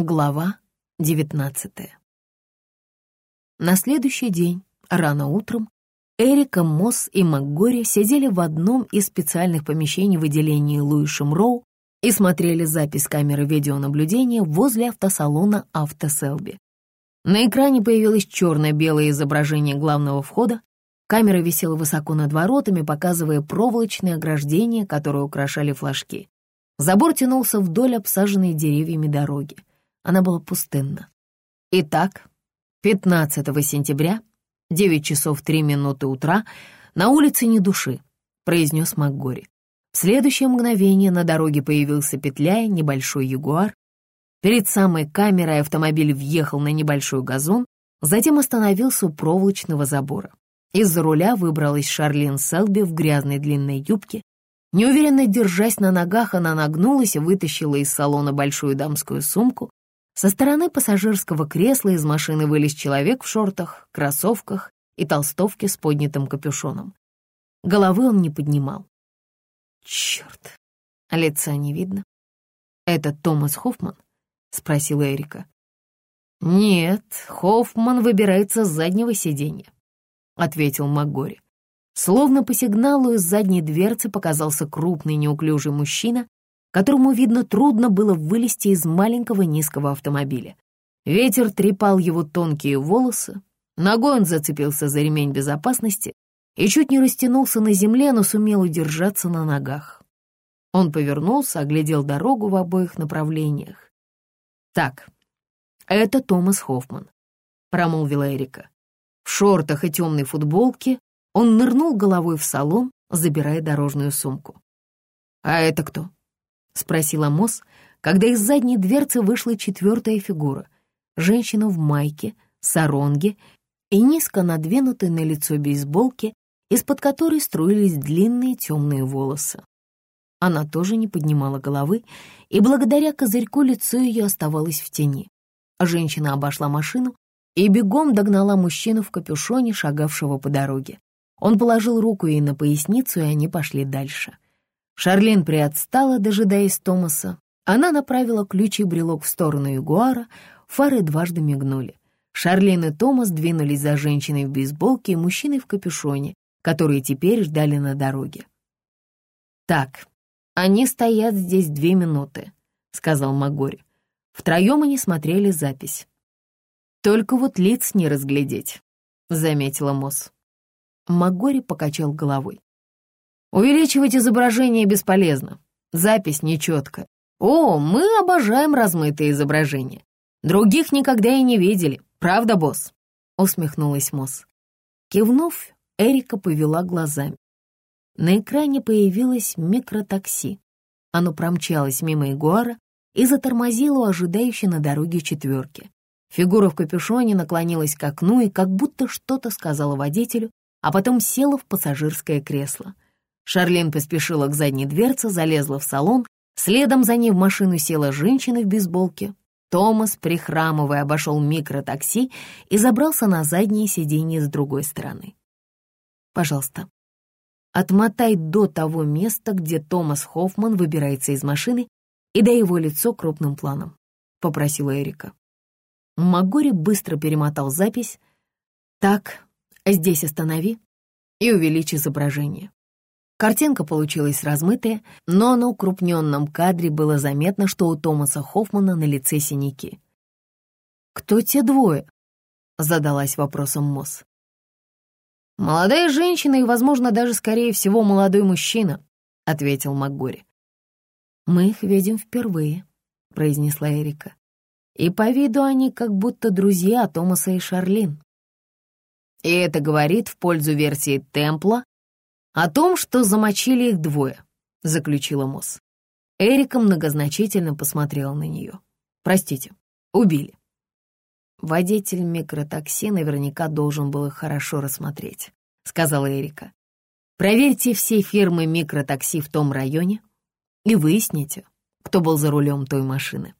Глава девятнадцатая. На следующий день, рано утром, Эрика, Мосс и МакГори сидели в одном из специальных помещений в отделении Луишем Роу и смотрели запись камеры видеонаблюдения возле автосалона «Автоселби». На экране появилось черно-белое изображение главного входа. Камера висела высоко над воротами, показывая проволочные ограждения, которые украшали флажки. Забор тянулся вдоль обсаженной деревьями дороги. Она была пустынна. Итак, 15 сентября, 9 часов 3 минуты утра, на улице ни души, произнес МакГори. В следующее мгновение на дороге появился петляя небольшой ягуар. Перед самой камерой автомобиль въехал на небольшой газон, затем остановился у проволочного забора. Из-за руля выбралась Шарлин Селби в грязной длинной юбке. Неуверенно держась на ногах, она нагнулась и вытащила из салона большую дамскую сумку, со стороны пассажирского кресла из машины вылез человек в шортах, кроссовках и толстовке с поднятым капюшоном. Головы он не поднимал. Черт, лица не видно. «Это Томас Хоффман?» — спросила Эрика. «Нет, Хоффман выбирается с заднего сиденья», — ответил МакГори. Словно по сигналу из задней дверцы показался крупный неуклюжий мужчина которому, видно, трудно было вылезти из маленького низкого автомобиля. Ветер трепал его тонкие волосы, ногой он зацепился за ремень безопасности и чуть не растянулся на земле, но сумел удержаться на ногах. Он повернулся, оглядел дорогу в обоих направлениях. «Так, это Томас Хоффман», — промолвила Эрика. В шортах и темной футболке он нырнул головой в салон, забирая дорожную сумку. «А это кто?» — спросила Мосс, когда из задней дверцы вышла четвертая фигура. Женщина в майке, саронге и низко надвинутой на лицо бейсболке, из-под которой струились длинные темные волосы. Она тоже не поднимала головы, и благодаря козырьку лицо ее оставалось в тени. Женщина обошла машину и бегом догнала мужчину в капюшоне, шагавшего по дороге. Он положил руку ей на поясницу, и они пошли дальше. Шарлин приотстала, дожидаясь Томаса. Она направила ключ и брелок в сторону Ягуара, фары дважды мигнули. Шарлин и Томас двинулись за женщиной в бейсболке и мужчиной в капюшоне, которые теперь ждали на дороге. «Так, они стоят здесь две минуты», — сказал Магори. Втроем они смотрели запись. «Только вот лиц не разглядеть», — заметила Мосс. Магори покачал головой. Увеличивать изображение бесполезно. Запись нечеткая. О, мы обожаем размытые изображения. Других никогда и не видели. Правда, босс?» Усмехнулась Мосс. Кивнув, Эрика повела глазами. На экране появилось микротакси. Оно промчалось мимо Ягуара и затормозило у ожидающей на дороге четверки. Фигура в капюшоне наклонилась к окну и как будто что-то сказала водителю, а потом села в пассажирское кресло — Шарлин поспешила к задней дверце, залезла в салон, следом за ней в машину села женщина в бейсболке. Томас, прихрамывая, обошел микротакси и забрался на заднее сиденье с другой стороны. «Пожалуйста, отмотай до того места, где Томас Хоффман выбирается из машины, и дай его лицо крупным планом», — попросила Эрика. Магори быстро перемотал запись. «Так, здесь останови и увеличь изображение». Картинка получилась размытая, но на укрупненном кадре было заметно, что у Томаса Хоффмана на лице синяки. «Кто те двое?» — задалась вопросом Мосс. «Молодая женщина и, возможно, даже, скорее всего, молодой мужчина», — ответил МакГори. «Мы их видим впервые», — произнесла Эрика. «И по виду они как будто друзья Томаса и Шарлин». И это говорит в пользу версии Темпла «О том, что замочили их двое», — заключила Мосс. Эрика многозначительно посмотрела на нее. «Простите, убили». «Водитель микротакси наверняка должен был их хорошо рассмотреть», — сказала Эрика. «Проверьте все фирмы микротакси в том районе и выясните, кто был за рулем той машины».